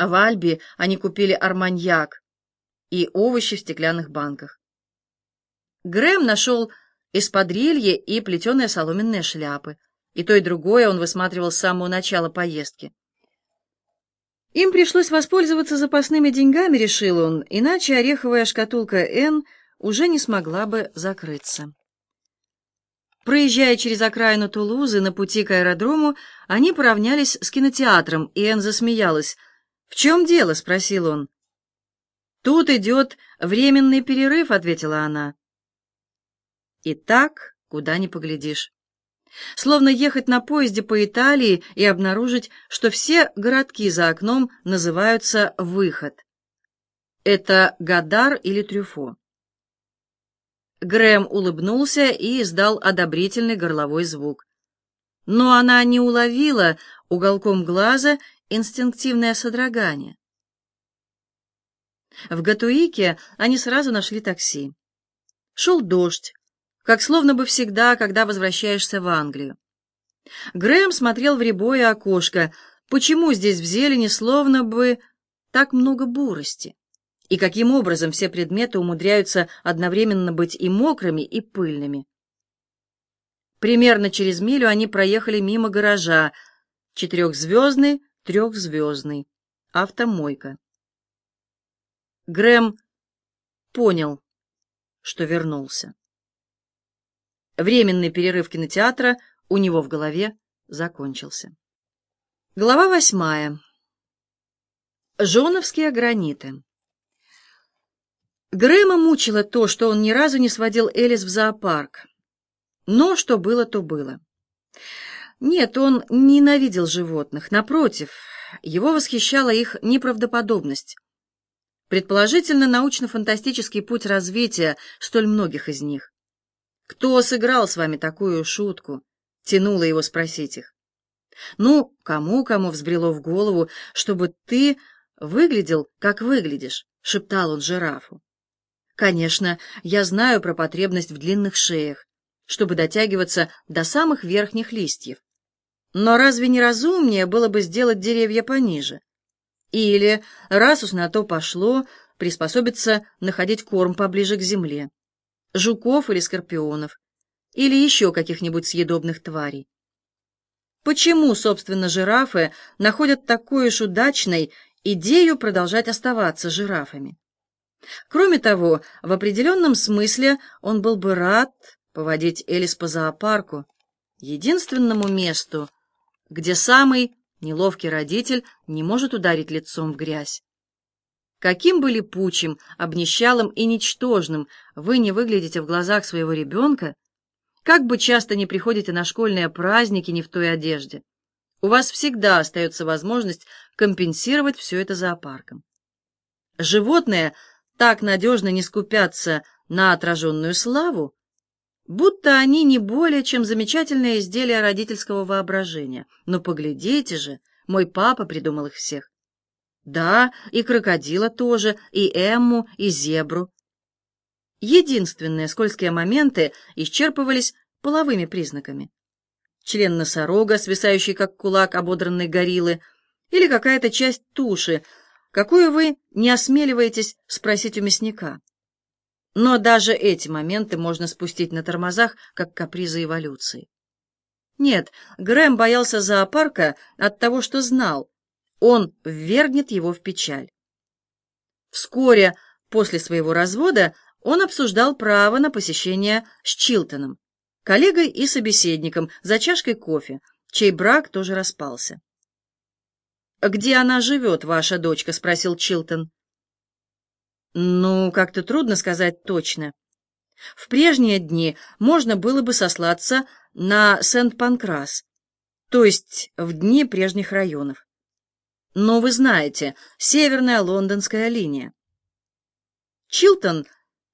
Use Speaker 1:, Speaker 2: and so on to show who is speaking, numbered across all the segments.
Speaker 1: А в Альби они купили арманьяк и овощи в стеклянных банках. Грэм нашел эспадрильи и плетеные соломенные шляпы. И то, и другое он высматривал с самого начала поездки. Им пришлось воспользоваться запасными деньгами, решил он, иначе ореховая шкатулка «Н» уже не смогла бы закрыться. Проезжая через окраину Тулузы на пути к аэродрому, они поравнялись с кинотеатром, и Энн засмеялась. «В чем дело?» — спросил он. «Тут идет временный перерыв», — ответила она. И так, куда ни поглядишь. Словно ехать на поезде по Италии и обнаружить, что все городки за окном называются «выход». Это Гадар или Трюфо. Грэм улыбнулся и издал одобрительный горловой звук. Но она не уловила уголком глаза инстинктивное содрогание. В Гатуике они сразу нашли такси. Шел дождь, как словно бы всегда, когда возвращаешься в Англию. Грэм смотрел в рябое окошко. Почему здесь в зелени словно бы так много бурости? И каким образом все предметы умудряются одновременно быть и мокрыми, и пыльными? Примерно через милю они проехали мимо гаража. Четырехзвездный, трехзвездный. Автомойка. Грэм понял, что вернулся. Временный перерыв кинотеатра у него в голове закончился. Глава восьмая. Жоновские граниты. Грэма мучило то, что он ни разу не сводил Элис в зоопарк. Но что было, то было. Нет, он ненавидел животных. Напротив, его восхищала их неправдоподобность. Предположительно, научно-фантастический путь развития столь многих из них. «Кто сыграл с вами такую шутку?» — тянуло его спросить их. «Ну, кому-кому взбрело в голову, чтобы ты выглядел, как выглядишь», — шептал он жирафу. «Конечно, я знаю про потребность в длинных шеях, чтобы дотягиваться до самых верхних листьев. Но разве не разумнее было бы сделать деревья пониже? Или, раз уж на то пошло, приспособиться находить корм поближе к земле?» жуков или скорпионов, или еще каких-нибудь съедобных тварей. Почему, собственно, жирафы находят такой уж удачной идею продолжать оставаться жирафами? Кроме того, в определенном смысле он был бы рад поводить Элис по зоопарку, единственному месту, где самый неловкий родитель не может ударить лицом в грязь. Каким бы липучим, обнищалым и ничтожным вы не выглядите в глазах своего ребенка, как бы часто не приходите на школьные праздники не в той одежде, у вас всегда остается возможность компенсировать все это зоопарком. Животные так надежно не скупятся на отраженную славу, будто они не более чем замечательное изделие родительского воображения. Но поглядите же, мой папа придумал их всех. Да, и крокодила тоже, и Эмму, и зебру. Единственные скользкие моменты исчерпывались половыми признаками. Член носорога, свисающий как кулак ободранной гориллы, или какая-то часть туши, какую вы не осмеливаетесь спросить у мясника. Но даже эти моменты можно спустить на тормозах, как капризы эволюции. Нет, Грэм боялся зоопарка от того, что знал, он ввергнет его в печаль. Вскоре после своего развода он обсуждал право на посещение с Чилтоном, коллегой и собеседником, за чашкой кофе, чей брак тоже распался. «Где она живет, ваша дочка?» — спросил Чилтон. «Ну, как-то трудно сказать точно. В прежние дни можно было бы сослаться на Сент-Панкрас, то есть в дни прежних районов. Но вы знаете, северная лондонская линия. Чилтон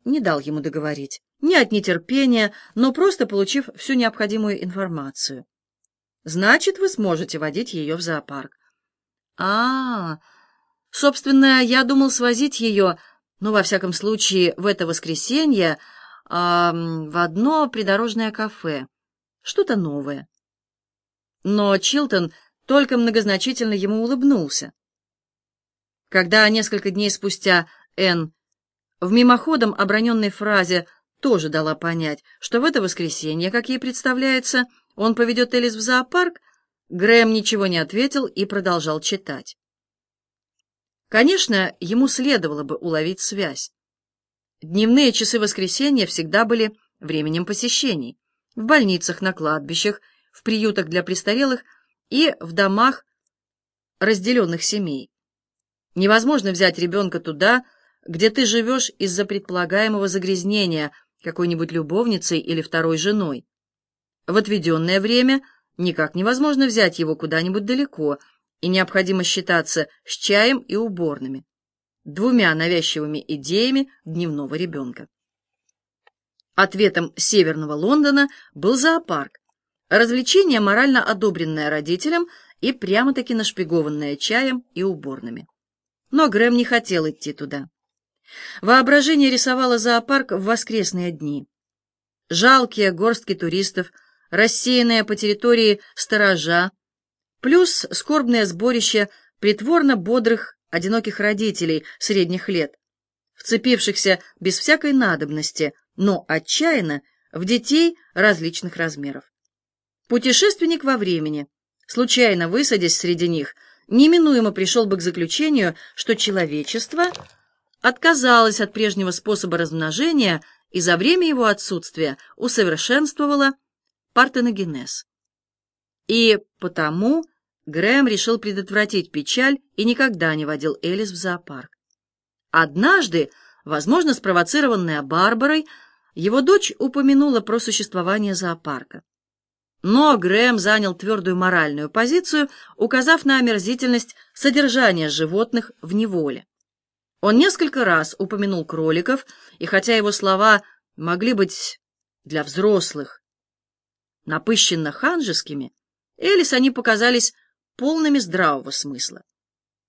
Speaker 1: не дал ему договорить, не от нетерпения, но просто получив всю необходимую информацию. Значит, вы сможете водить ее в зоопарк. А, -а, -а собственно, я думал свозить ее, ну, во всяком случае, в это воскресенье, э, в одно придорожное кафе. Что-то новое. Но Чилтон только многозначительно ему улыбнулся. Когда несколько дней спустя Энн в мимоходом оброненной фразе тоже дала понять, что в это воскресенье, как ей представляется, он поведет Элис в зоопарк, Грэм ничего не ответил и продолжал читать. Конечно, ему следовало бы уловить связь. Дневные часы воскресенья всегда были временем посещений. В больницах, на кладбищах, в приютах для престарелых и в домах разделенных семей. Невозможно взять ребенка туда, где ты живешь из-за предполагаемого загрязнения какой-нибудь любовницей или второй женой. В отведенное время никак невозможно взять его куда-нибудь далеко, и необходимо считаться с чаем и уборными, двумя навязчивыми идеями дневного ребенка. Ответом северного Лондона был зоопарк, развлечение, морально одобренное родителям и прямо-таки нашпигованное чаем и уборными. Но Грэм не хотел идти туда. Воображение рисовало зоопарк в воскресные дни. Жалкие горстки туристов, рассеянные по территории сторожа, плюс скорбное сборище притворно бодрых, одиноких родителей средних лет, вцепившихся без всякой надобности, но отчаянно в детей различных размеров. Путешественник во времени, случайно высадясь среди них, неминуемо пришел бы к заключению, что человечество отказалось от прежнего способа размножения и за время его отсутствия усовершенствовало партеногенез. И потому Грэм решил предотвратить печаль и никогда не водил Элис в зоопарк. Однажды, возможно, спровоцированная Барбарой, его дочь упомянула про существование зоопарка. Но Грэм занял твердую моральную позицию, указав на омерзительность содержания животных в неволе. Он несколько раз упомянул кроликов, и хотя его слова могли быть для взрослых напыщенно ханжескими, Элис они показались полными здравого смысла.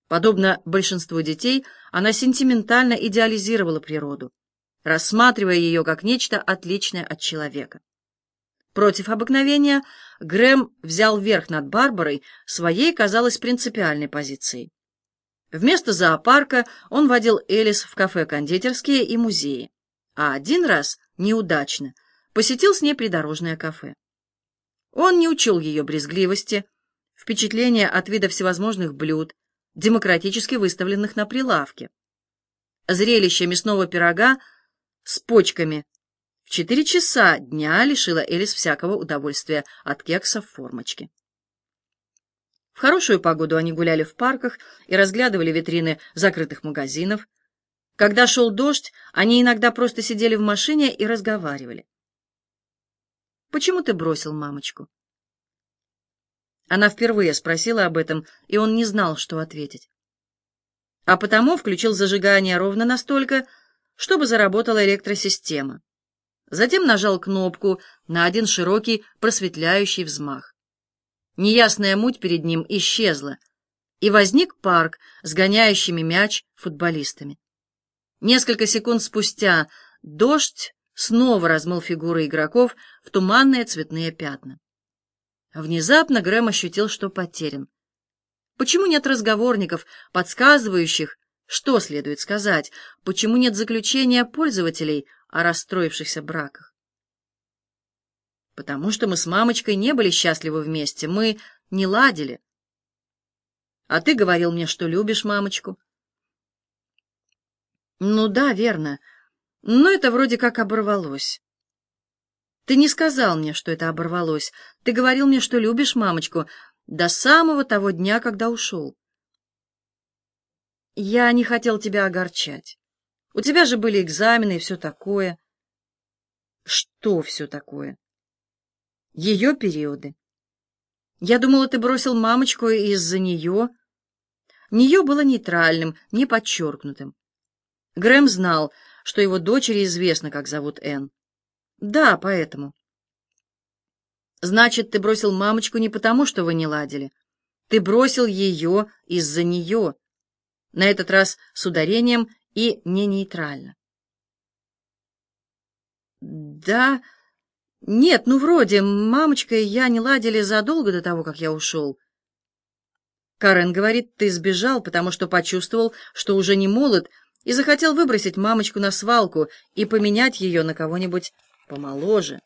Speaker 1: Подобно большинству детей, она сентиментально идеализировала природу, рассматривая ее как нечто отличное от человека. Против обыкновения Грэм взял верх над Барбарой своей, казалось, принципиальной позицией. Вместо зоопарка он водил Элис в кафе-кондитерские и музеи, а один раз, неудачно, посетил с ней придорожное кафе. Он не учил ее брезгливости, впечатления от вида всевозможных блюд, демократически выставленных на прилавке. Зрелище мясного пирога с почками в четыре часа дня лишила Элис всякого удовольствия от кекса в формочке. В хорошую погоду они гуляли в парках и разглядывали витрины закрытых магазинов. Когда шел дождь, они иногда просто сидели в машине и разговаривали. «Почему ты бросил мамочку?» Она впервые спросила об этом, и он не знал, что ответить. А потому включил зажигание ровно настолько, чтобы заработала электросистема. Затем нажал кнопку на один широкий просветляющий взмах. Неясная муть перед ним исчезла, и возник парк с гоняющими мяч футболистами. Несколько секунд спустя дождь снова размыл фигуры игроков в туманные цветные пятна. Внезапно Грэм ощутил, что потерян. Почему нет разговорников, подсказывающих, что следует сказать? Почему нет заключения пользователей о расстроившихся браках. Потому что мы с мамочкой не были счастливы вместе, мы не ладили. А ты говорил мне, что любишь мамочку. Ну да, верно. Но это вроде как оборвалось. Ты не сказал мне, что это оборвалось. Ты говорил мне, что любишь мамочку до самого того дня, когда ушел. Я не хотел тебя огорчать. У тебя же были экзамены и все такое. Что все такое? Ее периоды. Я думала, ты бросил мамочку из-за нее. Нее было нейтральным, не подчеркнутым. Грэм знал, что его дочери известно, как зовут Энн. Да, поэтому. Значит, ты бросил мамочку не потому, что вы не ладили. Ты бросил ее из-за нее. На этот раз с ударением и не нейтрально. Да, нет, ну вроде, мамочка и я не ладили задолго до того, как я ушел. Карен говорит, ты сбежал, потому что почувствовал, что уже не молод, и захотел выбросить мамочку на свалку и поменять ее на кого-нибудь помоложе.